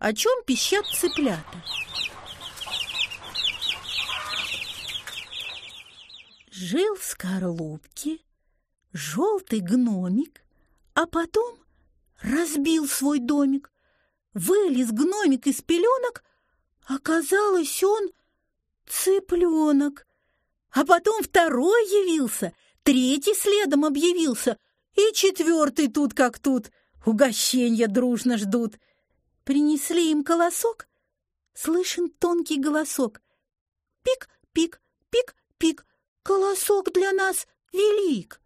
о чем пищат цыплята. Жил в скорлупке желтый гномик, а потом разбил свой домик. Вылез гномик из пеленок, оказалось он цыпленок. А потом второй явился, третий следом объявился, и четвертый тут как тут, угощенья дружно ждут. Принесли им колосок, слышен тонкий голосок. Пик-пик, пик-пик, колосок для нас велик.